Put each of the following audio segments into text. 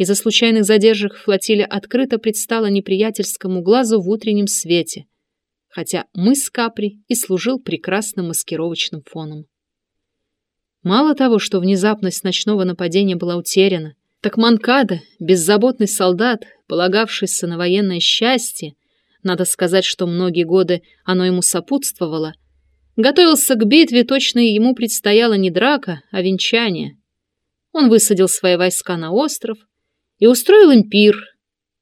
Из-за случайных задержек флотилия открыто предстала неприятельскому глазу в утреннем свете, хотя мыс Капри и служил прекрасным маскировочным фоном. Мало того, что внезапность ночного нападения была утеряна, так Манкада, беззаботный солдат, полагавшийся на военное счастье, надо сказать, что многие годы оно ему сопутствовало, готовился к битве, точно ему предстояла не драка, а венчание. Он высадил свои войска на остров и устроил им пир,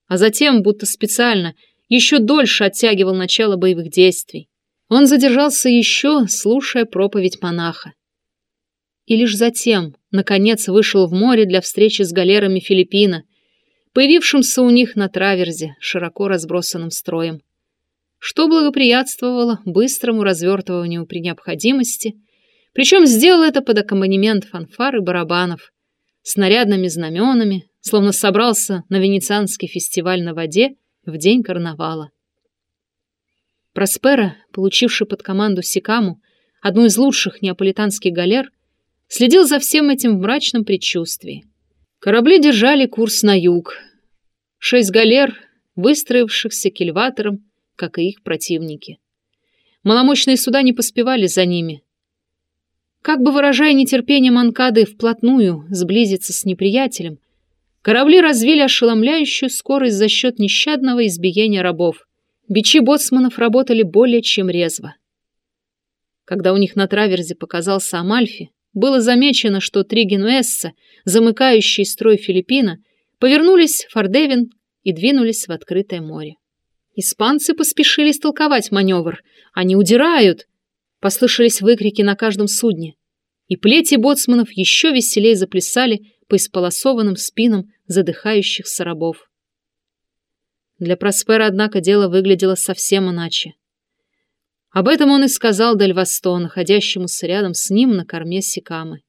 а затем, будто специально, еще дольше оттягивал начало боевых действий. Он задержался еще, слушая проповедь монаха и лишь затем, наконец, вышел в море для встречи с галерами Филиппина, появившимся у них на траверзе, широко разбросанным строем, что благоприятствовало быстрому развертыванию при необходимости, причем сделал это под аккомпанемент фанфар и барабанов, снарядными знаменами, словно собрался на венецианский фестиваль на воде в день карнавала. Проспера, получивший под команду Сикаму одну из лучших неаполитанских галер, следил за всем этим в мрачном предчувствии. Корабли держали курс на юг. Шесть галер, выстроившихся кильватором, как и их противники. Маломощные суда не поспевали за ними. Как бы выражая нетерпение Манкады вплотную сблизиться с неприятелем, корабли развили ошеломляющую скорость за счет нещадного избиения рабов. Бичи боцманов работали более чем резво. Когда у них на траверзе показался Амальфи, было замечено, что три генуэзца, замыкающие строй Филиппина, повернулись в Фордевин и двинулись в открытое море. Испанцы поспешили истолковать маневр. «Они удирают!» Послышались выкрики на каждом судне. И плети боцманов еще веселее заплясали по исполосованным спинам задыхающихся рабов. Для Проспера, однако, дело выглядело совсем иначе. Об этом он и сказал Дель Васто, находящемуся рядом с ним на корме Сикамы.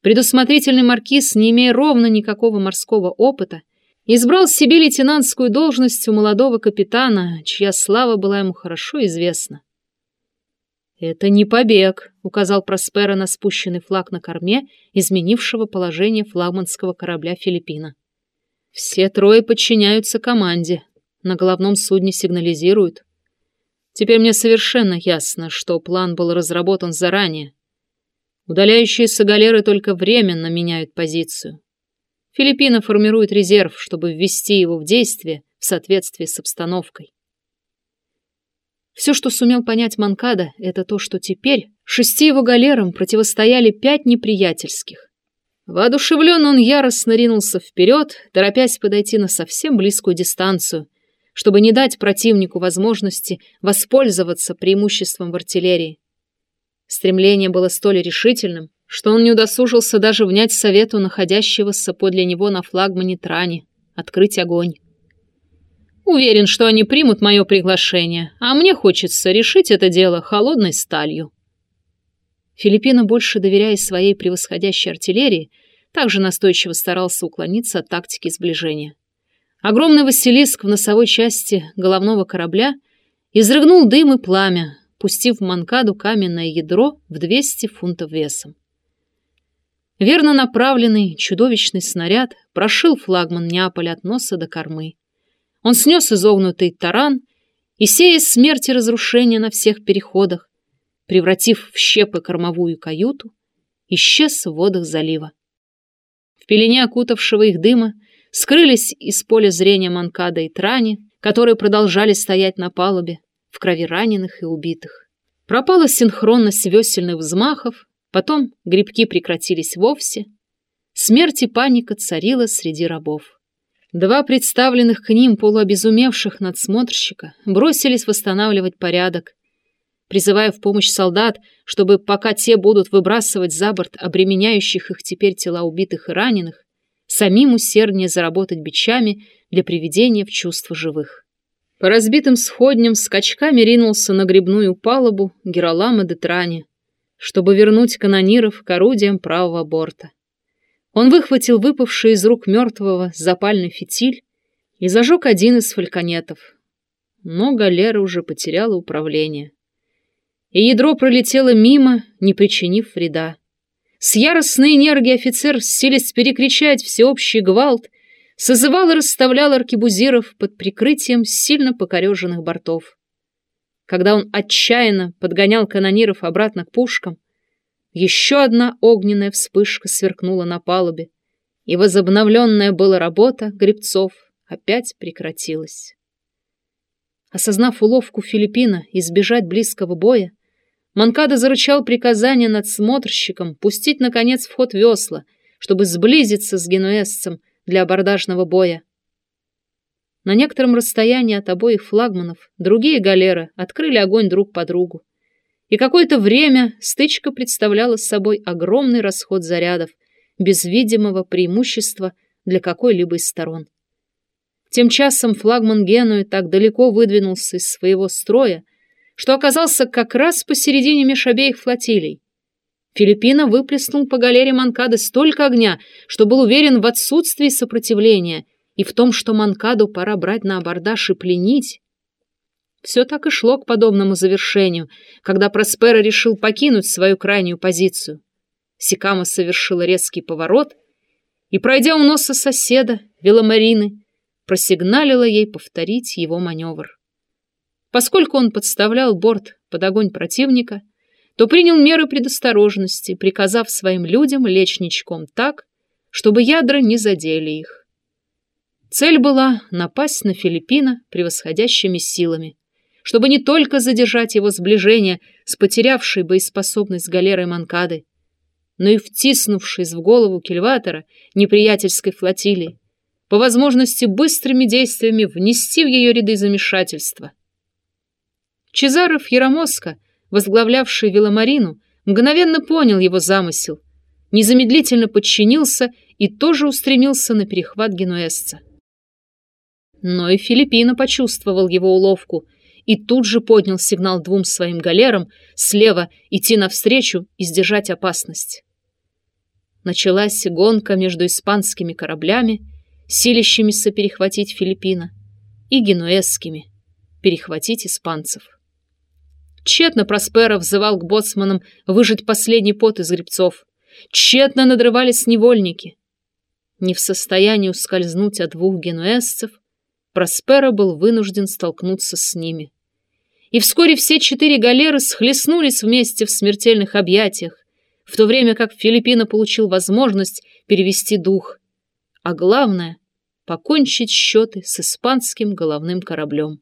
Предусмотрительный маркиз, не имея ровно никакого морского опыта, избрал себе лейтенантскую должность у молодого капитана, чья слава была ему хорошо известна. «Это не побег», — указал Проспера на спущенный флаг на корме, изменившего положение флагманского корабля Филиппина. «Все трое подчиняются команде. На головном судне сигнализируют. Теперь мне совершенно ясно, что план был разработан заранее. Удаляющиеся галеры только временно меняют позицию. Филиппины формируют резерв, чтобы ввести его в действие в соответствии с обстановкой. Все, что сумел понять Манкада, это то, что теперь шести его галерам противостояли пять неприятельских. Воодушевлен он яростно ринулся вперед, торопясь подойти на совсем близкую дистанцию, чтобы не дать противнику возможности воспользоваться преимуществом в артиллерии. Стремление было столь решительным, что он не удосужился даже внять совету находящегося подле него на флагмане Трани открыть огонь. Уверен, что они примут мое приглашение, а мне хочется решить это дело холодной сталью. Филиппина, больше доверяя своей превосходящей артиллерии, также настойчиво старался уклониться от тактики сближения. Огромный Василиск в носовой части головного корабля изрыгнул дым и пламя, пустив в манкаду каменное ядро в 200 фунтов весом. Верно направленный чудовищный снаряд прошил флагман Неаполя от носа до кормы. Он снес изогнутый таран и, сея смерть и разрушение на всех переходах, превратив в щепы кормовую каюту, исчез в водах залива. В пелене окутавшего их дыма скрылись из поля зрения Манкада и Трани, которые продолжали стоять на палубе, в крови раненых и убитых. Пропала синхронность весельных взмахов, потом грибки прекратились вовсе. Смерть и паника царила среди рабов. Два представленных к ним полуобезумевших надсмотрщика бросились восстанавливать порядок, призывая в помощь солдат, чтобы пока те будут выбрасывать за борт обременяющих их теперь тела убитых и раненых, самим усерднее заработать бичами для приведения в чувство живых. По разбитым сходням скачками ринулся на грибную палубу Геролама де Трани, чтобы вернуть канониров к орудиям правого борта. Он выхватил выпавший из рук мертвого запальный фитиль и зажег один из фальконетов. Но галера уже потеряла управление. И ядро пролетело мимо, не причинив вреда. С яростной энергией офицер, силясь перекричать всеобщий гвалт, созывал и расставлял аркебузиров под прикрытием сильно покореженных бортов. Когда он отчаянно подгонял канониров обратно к пушкам, еще одна огненная вспышка сверкнула на палубе, и возобновленная была работа гребцов опять прекратилась. Осознав уловку Филиппина избежать близкого боя, Манкада зарычал приказание надсмотрщикам пустить, наконец, в ход весла, чтобы сблизиться с генуэзцем для абордажного боя. На некотором расстоянии от обоих флагманов другие галеры открыли огонь друг по другу. И какое-то время стычка представляла собой огромный расход зарядов, без видимого преимущества для какой-либо из сторон. Тем часом флагман Генуи так далеко выдвинулся из своего строя, что оказался как раз посередине меж обеих флотилий. Филиппина выплеснул по галере Манкады столько огня, что был уверен в отсутствии сопротивления и в том, что Манкаду пора брать на абордаж и пленить. Все так и шло к подобному завершению, когда Проспера решил покинуть свою крайнюю позицию. Сикама совершила резкий поворот и, пройдя у носа соседа, Веломарины, просигналила ей повторить его маневр. Поскольку он подставлял борт под огонь противника, то принял меры предосторожности, приказав своим людям лечь ничком так, чтобы ядра не задели их. Цель была напасть на Филиппина превосходящими силами, чтобы не только задержать его сближение с потерявшей боеспособность галерой Манкады, но и втиснувшись в голову кильватора неприятельской флотилии, по возможности быстрыми действиями внести в ее ряды замешательства – Чезаров Яромоско, возглавлявший Веломарину, мгновенно понял его замысел, незамедлительно подчинился и тоже устремился на перехват генуэзца. Но и Филиппино почувствовал его уловку и тут же поднял сигнал двум своим галерам слева идти навстречу и сдержать опасность. Началась гонка между испанскими кораблями, силящимися перехватить Филиппина, и генуэзскими, перехватить испанцев. Тщетно Проспера взывал к боцманам выжать последний пот из гребцов. Тщетно надрывались невольники. Не в состоянии ускользнуть от двух генуэзцев, Проспера был вынужден столкнуться с ними. И вскоре все четыре галеры схлестнулись вместе в смертельных объятиях, в то время как Филиппина получил возможность перевести дух, а главное — покончить счеты с испанским головным кораблем.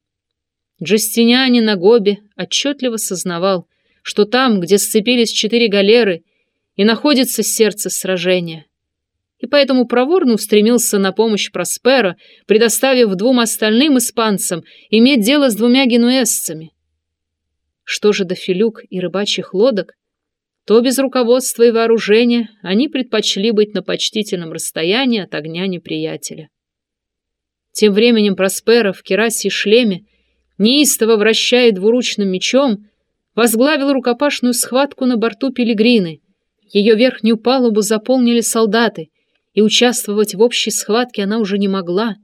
Джастиниане на Гобе отчетливо сознавал, что там, где сцепились четыре галеры, и находится сердце сражения. И поэтому проворно устремился на помощь Проспера, предоставив двум остальным испанцам иметь дело с двумя генуэзцами. Что же до филюк и рыбачьих лодок, то без руководства и вооружения они предпочли быть на почтительном расстоянии от огня неприятеля. Тем временем Проспера в керасе и шлеме неистово вращая двуручным мечом, возглавил рукопашную схватку на борту Пелигрины. Ее верхнюю палубу заполнили солдаты, и участвовать в общей схватке она уже не могла.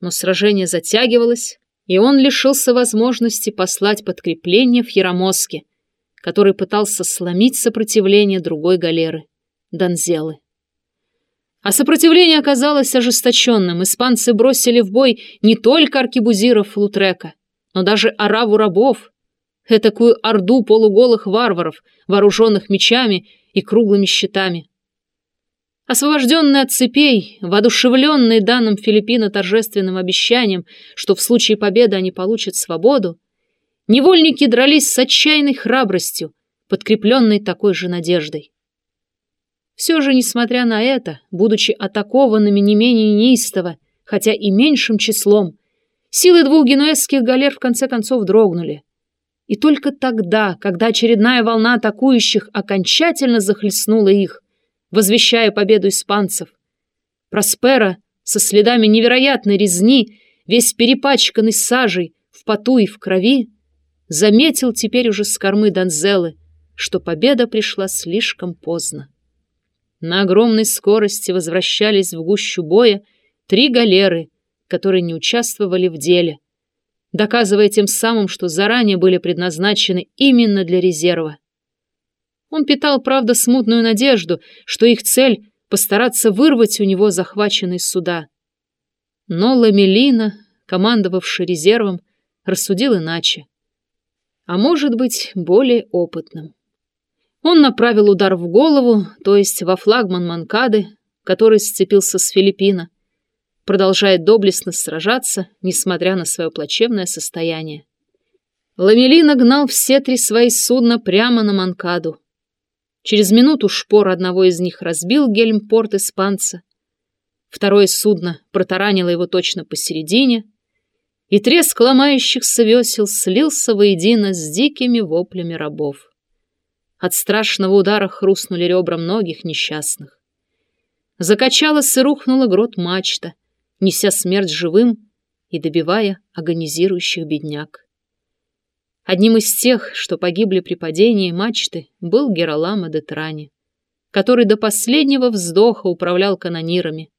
Но сражение затягивалось, и он лишился возможности послать подкрепление в Яромоске, который пытался сломить сопротивление другой галеры — Донзелы. А сопротивление оказалось ожесточенным. Испанцы бросили в бой не только аркебузиров Лутрека, но даже ораву рабов, этакую орду полуголых варваров, вооруженных мечами и круглыми щитами. Освобожденные от цепей, воодушевленные данным Филиппина торжественным обещанием, что в случае победы они получат свободу, невольники дрались с отчаянной храбростью, подкрепленной такой же надеждой. Все же, несмотря на это, будучи атакованными не менее неистово, хотя и меньшим числом, силы двух генуэзских галер в конце концов дрогнули. И только тогда, когда очередная волна атакующих окончательно захлестнула их, возвещая победу испанцев, Проспера со следами невероятной резни, весь перепачканный сажей, в поту и в крови, заметил теперь уже с кормы Донзелы, что победа пришла слишком поздно. На огромной скорости возвращались в гущу боя три галеры, которые не участвовали в деле, доказывая тем самым, что заранее были предназначены именно для резерва. Он питал, правда, смутную надежду, что их цель — постараться вырвать у него захваченный суда. Но Ламелина, командовавший резервом, рассудил иначе. А может быть, более опытным. Он направил удар в голову, то есть во флагман Манкады, который сцепился с Филиппино, продолжает доблестно сражаться, несмотря на свое плачевное состояние. Ламелина гнал все три свои судна прямо на Манкаду. Через минуту шпор одного из них разбил гельмпорт испанца. Второе судно протаранило его точно посередине, и треск ломающихся весел слился воедино с дикими воплями рабов. От страшного удара хрустнули ребра многих несчастных. Закачалась и рухнула грот мачта, неся смерть живым и добивая агонизирующих бедняк. Одним из тех, что погибли при падении мачты, был Геролама де Трани, который до последнего вздоха управлял канонирами.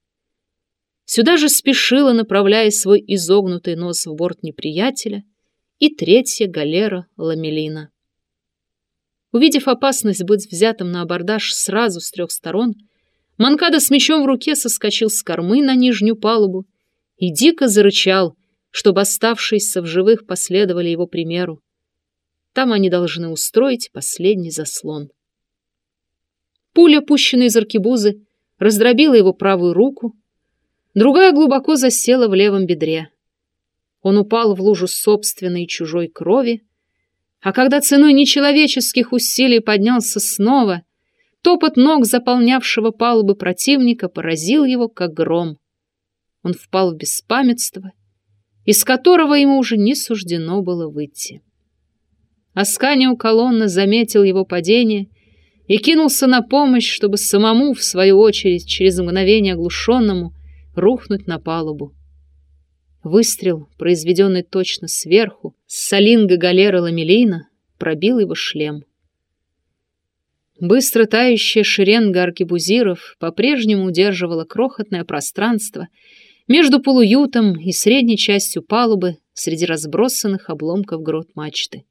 Сюда же спешила, направляя свой изогнутый нос в борт неприятеля, и третья галера Ламелина. Увидев опасность быть взятым на абордаж сразу с трех сторон, Манкада с мечом в руке соскочил с кормы на нижнюю палубу и дико зарычал, чтобы оставшиеся в живых последовали его примеру. Там они должны устроить последний заслон. Пуля, пущенная из аркебузы, раздробила его правую руку, другая глубоко засела в левом бедре. Он упал в лужу собственной и чужой крови, а когда ценой нечеловеческих усилий поднялся снова, топот ног заполнявшего палубы противника поразил его, как гром. Он впал в беспамятство, из которого ему уже не суждено было выйти. Асканио колонна заметил его падение и кинулся на помощь, чтобы самому, в свою очередь, через мгновение оглушенному, рухнуть на палубу. Выстрел, произведенный точно сверху, с салинга галера Ламелина, пробил его шлем. Быстро тающая шеренга аркебузиров по-прежнему удерживала крохотное пространство между полуютом и средней частью палубы среди разбросанных обломков грот мачты.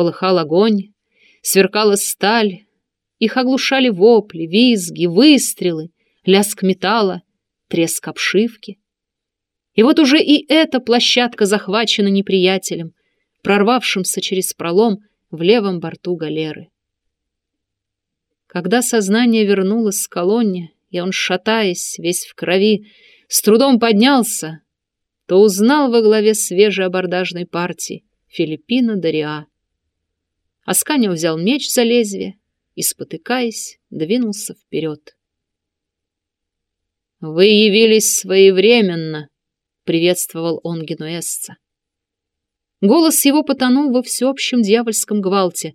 Полыхал огонь, сверкала сталь, их оглушали вопли, визги, выстрелы, лязг металла, треск обшивки. И вот уже и эта площадка захвачена неприятелем, прорвавшимся через пролом в левом борту галеры. Когда сознание вернулось с колонне, и он, шатаясь, весь в крови, с трудом поднялся, то узнал во главе свежей абордажной партии Филиппина Дариа. Асканио взял меч за лезвие и, спотыкаясь, двинулся вперед. «Вы явились своевременно», — приветствовал он генуэзца. Голос его потонул во всеобщем дьявольском гвалте,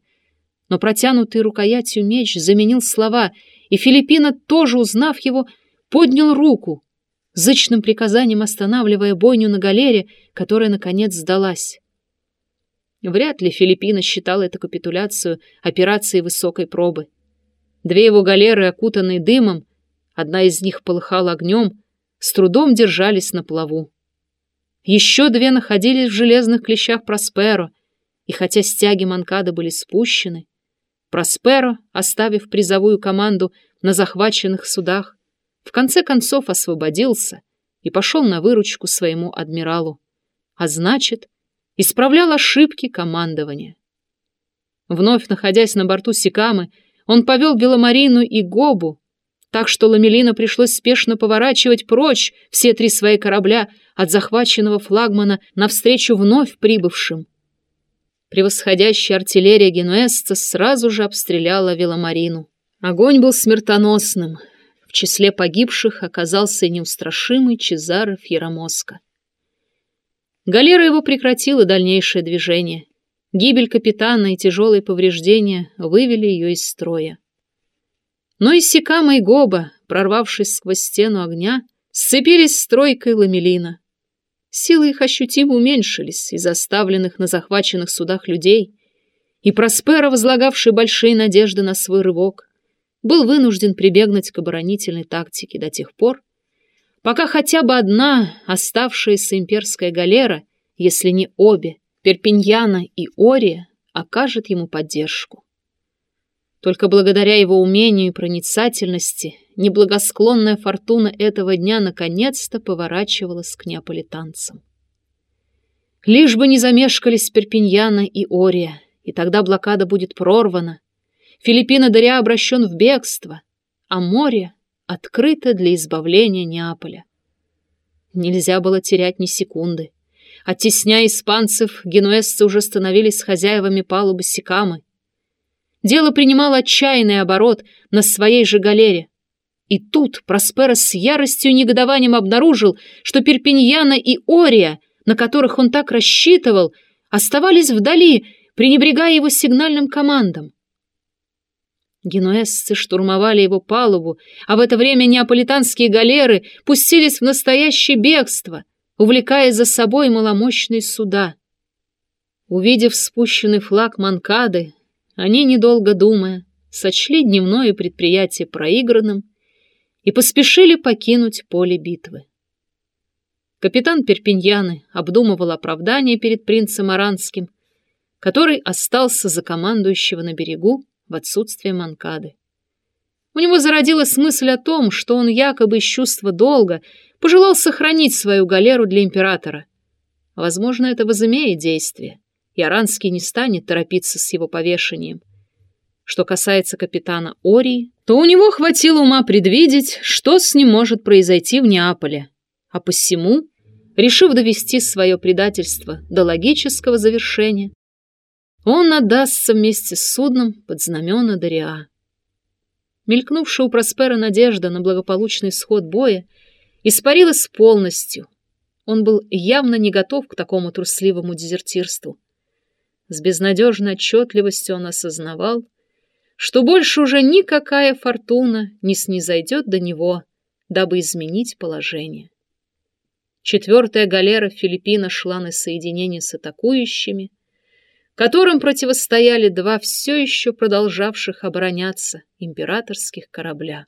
но протянутый рукоятью меч заменил слова, и Филиппина, тоже узнав его, поднял руку, зычным приказанием останавливая бойню на галере, которая, наконец, сдалась. Вряд ли Филиппина считал эту капитуляцию операцией высокой пробы. Две его галеры, окутанные дымом, одна из них полыхала огнем, с трудом держались на плаву. Еще две находились в железных клещах Просперо, и хотя стяги Манкада были спущены, Просперо, оставив призовую команду на захваченных судах, в конце концов освободился и пошел на выручку своему адмиралу, а значит, исправлял ошибки командования. Вновь находясь на борту Сикамы, он повел Беломарину и Гобу, так что Ламелина пришлось спешно поворачивать прочь все три свои корабля от захваченного флагмана навстречу вновь прибывшим. Превосходящая артиллерия генуэзца сразу же обстреляла Веломарину. Огонь был смертоносным. В числе погибших оказался неустрашимый Чезаро Фьеромоско. Галера его прекратила дальнейшее движение. Гибель капитана и тяжелые повреждения вывели ее из строя. Но и Сикама и Гоба, прорвавшись сквозь стену огня, сцепились с тройкой Ламелина. Силы их ощутимо уменьшились из оставленных на захваченных судах людей, и Проспера, возлагавший большие надежды на свой рывок, был вынужден прибегнуть к оборонительной тактике до тех пор, пока хотя бы одна оставшаяся имперская галера, если не обе, Перпиньяна и Ория, окажет ему поддержку. Только благодаря его умению и проницательности неблагосклонная фортуна этого дня наконец-то поворачивалась к неаполитанцам. Лишь бы не замешкались Перпиньяна и Ория, и тогда блокада будет прорвана, Филиппина Дарья обращен в бегство, а море открыто для избавления Неаполя. Нельзя было терять ни секунды. Оттесняя испанцев, генуэзцы уже становились хозяевами палубы Сикамы. Дело принимало отчаянный оборот на своей же галере. И тут Просперо с яростью и негодованием обнаружил, что Перпиньяна и Ория, на которых он так рассчитывал, оставались вдали, пренебрегая его сигнальным командам. Генуэзцы штурмовали его палубу, а в это время неаполитанские галеры пустились в настоящее бегство, увлекая за собой маломощные суда. Увидев спущенный флаг Манкады, они, недолго думая, сочли дневное предприятие проигранным и поспешили покинуть поле битвы. Капитан Перпиньяны обдумывал оправдание перед принцем Аранским, который остался за командующего на берегу в отсутствие Манкады. У него зародилась мысль о том, что он якобы из чувства долга пожелал сохранить свою галеру для императора. Возможно, это возымеет действие, и Аранский не станет торопиться с его повешением. Что касается капитана Ории, то у него хватило ума предвидеть, что с ним может произойти в Неаполе, а посему, решив довести свое предательство до логического завершения, он отдастся вместе с судном под знамена Дориа. Мелькнувшая у Проспера надежда на благополучный исход боя испарилась полностью. Он был явно не готов к такому трусливому дезертирству. С безнадежной отчетливостью он осознавал, что больше уже никакая фортуна не снизойдет до него, дабы изменить положение. Четвертая галера Филиппина шла на соединение с атакующими, которым противостояли два все еще продолжавших обороняться императорских корабля.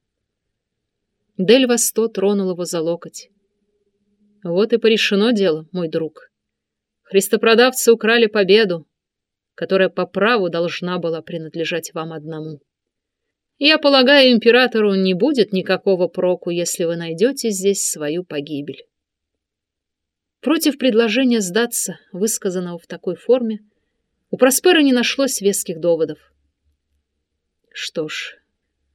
Дель Восто тронул его за локоть. Вот и порешено дело, мой друг. Христопродавцы украли победу, которая по праву должна была принадлежать вам одному. Я полагаю, императору не будет никакого проку, если вы найдете здесь свою погибель. Против предложения сдаться, высказанного в такой форме, у Проспера не нашлось веских доводов. Что ж,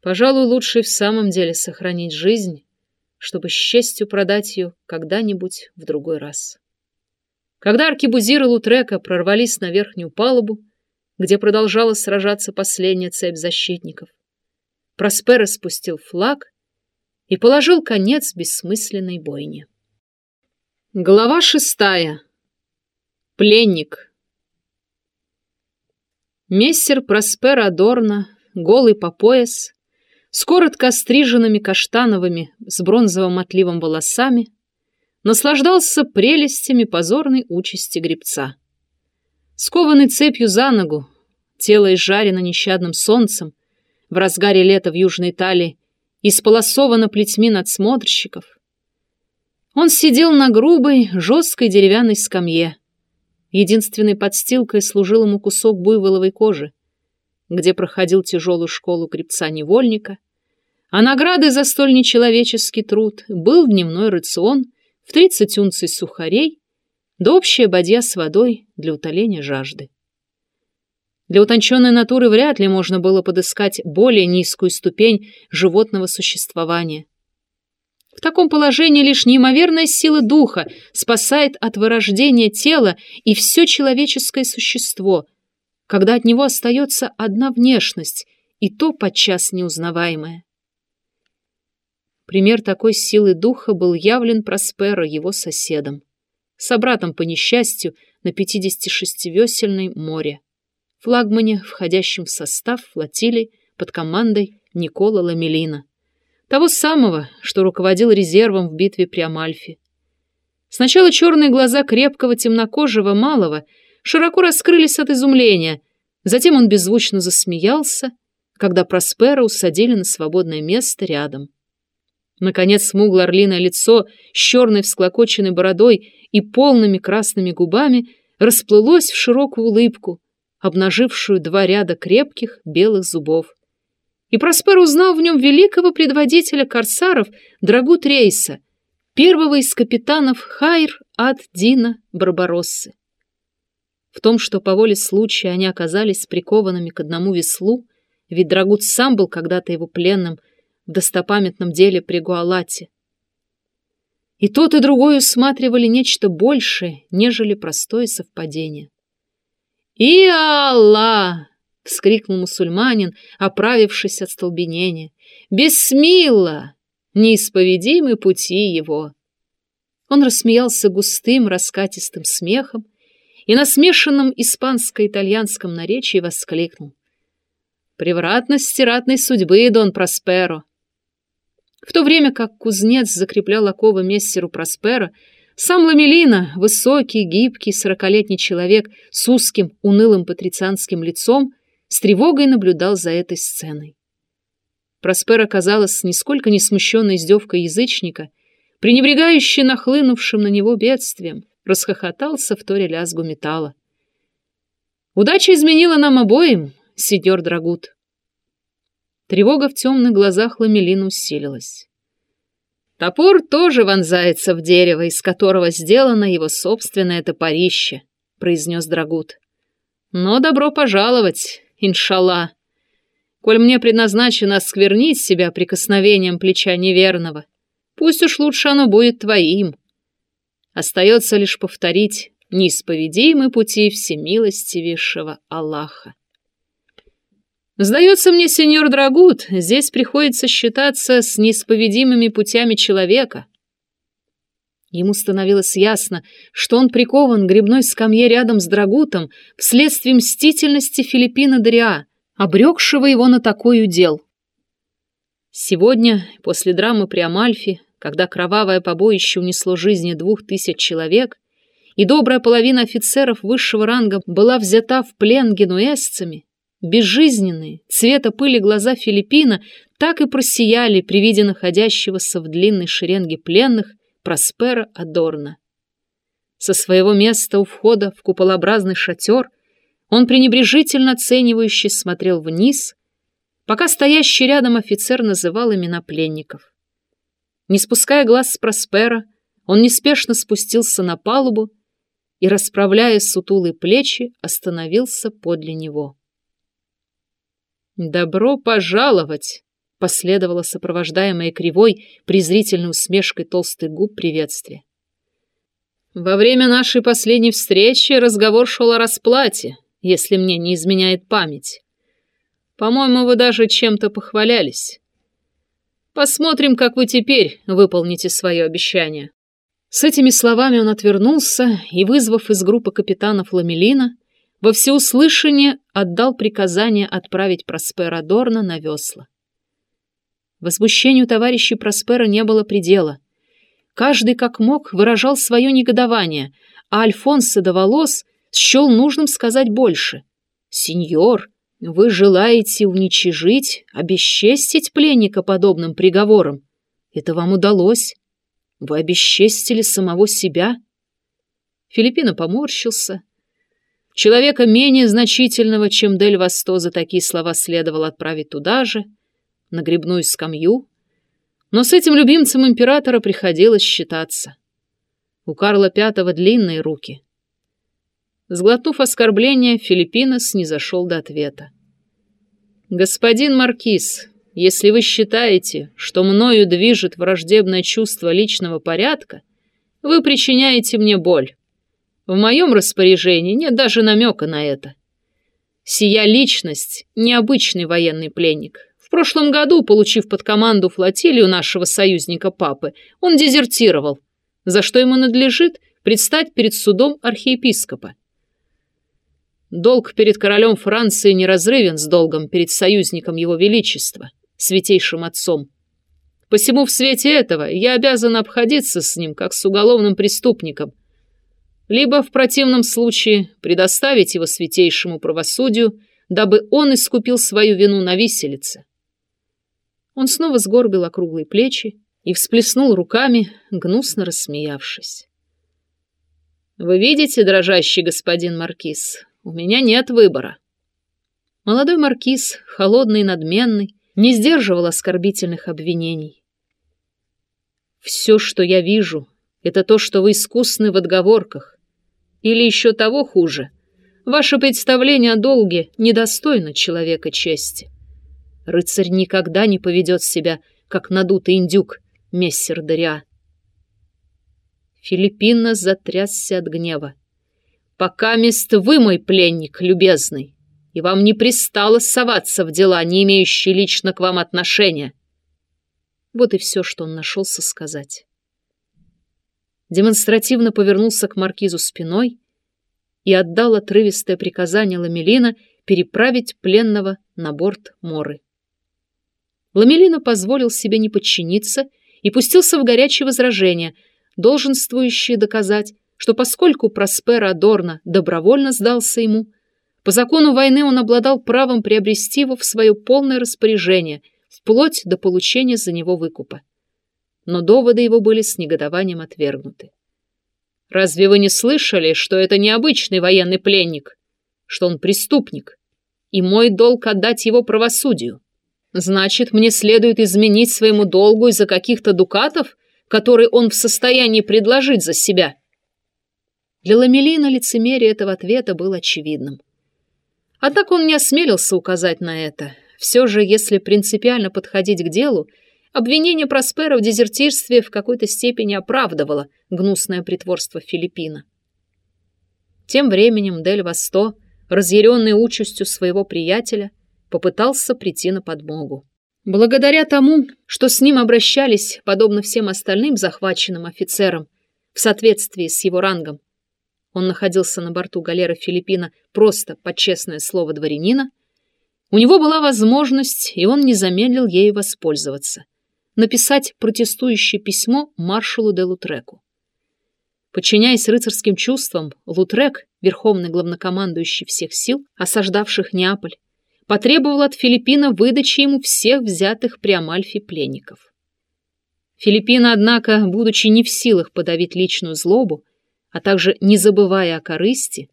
пожалуй, лучше в самом деле сохранить жизнь, чтобы с честью продать ее когда-нибудь в другой раз. Когда аркебузиры Лутрека прорвались на верхнюю палубу, где продолжала сражаться последняя цепь защитников, Проспера спустил флаг и положил конец бессмысленной бойне. Глава шестая. Пленник. Мессер Проспер Адорно, голый по пояс, с коротко стриженными каштановыми с бронзовым отливом волосами, наслаждался прелестями позорной участи гребца. Скованный цепью за ногу, тело изжарено нещадным солнцем, в разгаре лета в Южной Италии, исполосовано плетьми надсмотрщиков. Он сидел на грубой, жесткой деревянной скамье, Единственной подстилкой служил ему кусок буйволовой кожи, где проходил тяжелую школу крепца-невольника, а наградой за столь нечеловеческий труд был дневной рацион в 30 унций сухарей да общая бадья с водой для утоления жажды. Для утонченной натуры вряд ли можно было подыскать более низкую ступень животного существования, в таком положении лишь неимоверная сила духа спасает от вырождения тела и все человеческое существо, когда от него остается одна внешность, и то подчас неузнаваемая. Пример такой силы духа был явлен Просперо его соседом, собратом по несчастью на 56-весельной море, флагмане, входящем в состав флотилии под командой Никола Ламелина. Того самого, что руководил резервом в битве при Амальфе. Сначала черные глаза крепкого темнокожего малого широко раскрылись от изумления, затем он беззвучно засмеялся, когда Проспера усадили на свободное место рядом. Наконец смуглое орлиное лицо с черной всклокоченной бородой и полными красными губами расплылось в широкую улыбку, обнажившую два ряда крепких белых зубов И Проспер узнал в нем великого предводителя корсаров Драгут Рейса, первого из капитанов Хайр ад Дина Барбароссы. В том, что по воле случая они оказались прикованными к одному веслу, ведь Драгут сам был когда-то его пленным в достопамятном деле при Гуалате. И тот, и другой усматривали нечто большее, нежели простое совпадение. «И Аллах!» — вскрикнул мусульманин, оправившись от столбенения. «Бессмилла! Неисповедимы пути его!» Он рассмеялся густым, раскатистым смехом, и на смешанном испанско-итальянском наречии воскликнул. «Превратность стиратной судьбы, Дон Просперо!» В то время как кузнец закреплял оковы мессеру Проспера, сам Ламелина, высокий, гибкий, сорокалетний человек с узким, унылым патрицианским лицом, с тревогой наблюдал за этой сценой. Проспер оказалась нисколько не смущенной издевкой язычника, пренебрегающий нахлынувшим на него бедствием, расхохотался в торе лязгу металла. «Удача изменила нам обоим, сидер Драгут». Тревога в темных глазах Ламелина усилилась. Топор тоже вонзается в дерево, из которого сделано его собственное топорище, произнес Драгут. Но добро пожаловать, иншалла. Коль мне предназначено осквернить себя прикосновением плеча неверного, пусть уж лучше оно будет твоим. Остается лишь повторить неисповедимы пути всемилостивейшего Аллаха. Сдается мне, сеньор Драгут, здесь приходится считаться с неисповедимыми путями человека. Ему становилось ясно, что он прикован к грибной скамье рядом с Драгутом вследствие мстительности Филиппина Дориа, обрекшего его на такой удел. Сегодня, после драмы при Амальфе, когда кровавое побоище унесло жизни двух тысяч человек, и добрая половина офицеров высшего ранга была взята в плен генуэзцами, безжизненные, цвета пыли глаза Филиппина так и просияли при виде находящегося в длинной шеренге пленных Проспера Адорна. Со своего места у входа в куполообразный шатер он пренебрежительно оценивающе смотрел вниз, пока стоящий рядом офицер называл имена пленников. Не спуская глаз с Проспера, он неспешно спустился на палубу и, расправляя сутулые плечи, остановился подле него. «Добро пожаловать!» — последовало сопровождаемое кривой, презрительной усмешкой толстых губ приветствие. «Во время нашей последней встречи разговор шел о расплате, если мне не изменяет память. По-моему, вы даже чем-то похвалялись. Посмотрим, как вы теперь выполните свое обещание». С этими словами он отвернулся и, вызвав из группы капитанов Ламелина, во всеуслышание отдал приказание отправить Проспера Дорна на весла. Возмущению товарищей Проспера не было предела. Каждый как мог выражал свое негодование, а Альфонсо до волос счел нужным сказать больше. «Сеньор, вы желаете уничижить, обесчестить пленника подобным приговором? Это вам удалось. Вы обесчестили самого себя?» Филиппино поморщился, Человека менее значительного, чем Дель Васто, за такие слова следовало отправить туда же, на грибную скамью. Но с этим любимцем императора приходилось считаться. У Карла V длинные руки. Сглотнув оскорбление, Филиппинос не зашел до ответа. «Господин Маркиз, если вы считаете, что мною движет враждебное чувство личного порядка, вы причиняете мне боль. В моем распоряжении нет даже намека на это. Сия личность — необычный военный пленник. Прошлом году, получив под команду флотилию нашего союзника Папы, он дезертировал, за что ему надлежит предстать перед судом архиепископа. Долг перед королем Франции неразрывен с долгом перед союзником его величества, святейшим отцом. Посему в свете этого я обязан обходиться с ним, как с уголовным преступником, либо в противном случае предоставить его святейшему правосудию, дабы он искупил свою вину на виселице. Он снова сгорбил округлые плечи и всплеснул руками, гнусно рассмеявшись. «Вы видите, дрожащий господин Маркиз, у меня нет выбора». Молодой Маркиз, холодный и надменный, не сдерживал оскорбительных обвинений. Все, что я вижу, это то, что вы искусны в отговорках. Или еще того хуже. Ваше представление о долге недостойно человека чести. Рыцарь никогда не поведет себя, как надутый индюк, мессер Дариа. Филиппина затрясся от гнева. «Пока мест вы мой пленник, любезный, и вам не пристало соваться в дела, не имеющие лично к вам отношения». Вот и все, что он нашелся сказать. Демонстративно повернулся к маркизу спиной и отдал отрывистое приказание Ламелина переправить пленного на борт Моры. Ламелина позволил себе не подчиниться и пустился в горячее возражение, долженствующее доказать, что поскольку Проспера Адорна добровольно сдался ему, по закону войны он обладал правом приобрести его в свое полное распоряжение, вплоть до получения за него выкупа. Но доводы его были с негодованием отвергнуты. «Разве вы не слышали, что это необычный военный пленник, что он преступник, и мой долг отдать его правосудию?» Значит, мне следует изменить своему долгу из-за каких-то дукатов, которые он в состоянии предложить за себя. Для Ламелина лицемерие этого ответа было очевидным. Однако он не осмелился указать на это. Все же, если принципиально подходить к делу, обвинение Проспера в дезертирстве в какой-то степени оправдывало гнусное притворство Филиппина. Тем временем Дель Васто, разъяренный участью своего приятеля, попытался прийти на подмогу. Благодаря тому, что с ним обращались, подобно всем остальным захваченным офицерам, в соответствии с его рангом, он находился на борту галеры Филиппина просто под честное слово дворянина, у него была возможность, и он не замедлил ею воспользоваться, написать протестующее письмо маршалу де Лутреку. Подчиняясь рыцарским чувствам, Лутрек, верховный главнокомандующий всех сил, осаждавших Неаполь, потребовал от Филиппина выдачи ему всех взятых при Амальфе пленников. Филиппина, однако, будучи не в силах подавить личную злобу, а также не забывая о корысти,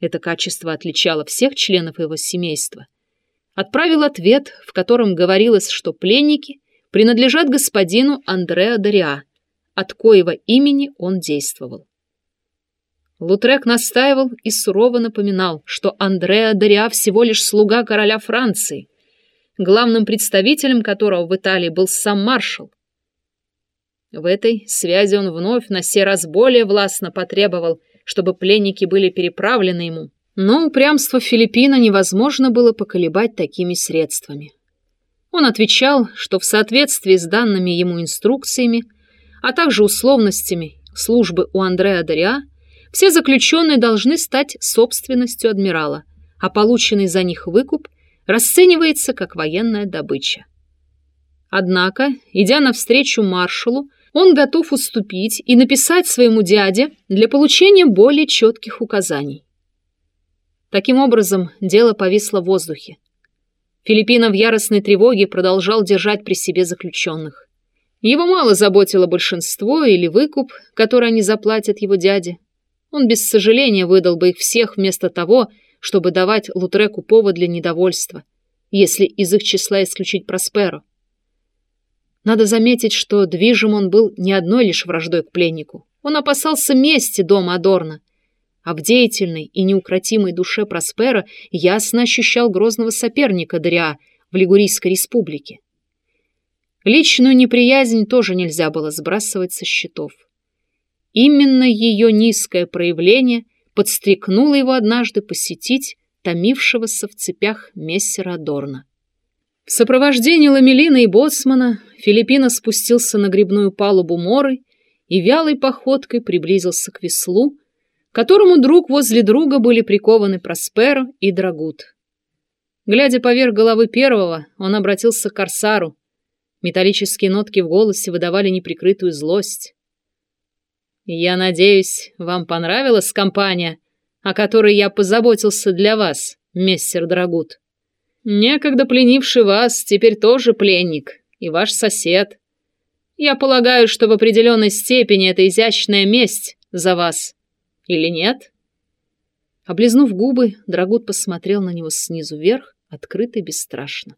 это качество отличало всех членов его семейства, отправил ответ, в котором говорилось, что пленники принадлежат господину Андреа Дориа, от коего имени он действовал. Лутрек настаивал и сурово напоминал, что Андреа Дориа всего лишь слуга короля Франции, главным представителем которого в Италии был сам маршал. В этой связи он вновь на сей раз более властно потребовал, чтобы пленники были переправлены ему. Но упрямство Филиппина невозможно было поколебать такими средствами. Он отвечал, что в соответствии с данными ему инструкциями, а также условностями службы у Андреа Дориа, все заключенные должны стать собственностью адмирала, а полученный за них выкуп расценивается как военная добыча. Однако, идя навстречу маршалу, он готов уступить и написать своему дяде для получения более четких указаний. Таким образом, дело повисло в воздухе. Филиппина в яростной тревоге продолжал держать при себе заключенных. Его мало заботило большинство или выкуп, который они заплатят его дяде. Он без сожаления выдал бы их всех вместо того, чтобы давать Лутреку повод для недовольства, если из их числа исключить Просперо. Надо заметить, что движим он был не одной лишь враждой к пленнику. Он опасался мести дома Адорна, а в деятельной и неукротимой душе Проспера ясно ощущал грозного соперника Дариа в Лигурийской республике. Личную неприязнь тоже нельзя было сбрасывать со счетов. Именно ее низкое проявление подстрекнуло его однажды посетить томившегося в цепях мессера Дорна. В сопровождении Ламелина и Боцмана Филиппина спустился на грибную палубу Моры и вялой походкой приблизился к веслу, которому друг возле друга были прикованы Просперо и Драгут. Глядя поверх головы первого, он обратился к Корсару. Металлические нотки в голосе выдавали неприкрытую злость. Я надеюсь, вам понравилась компания, о которой я позаботился для вас, мессер Драгут. Некогда пленивший вас теперь тоже пленник, и ваш сосед. Я полагаю, что в определенной степени это изящная месть за вас. Или нет?» Облизнув губы, Драгут посмотрел на него снизу вверх, открыто и бесстрашно.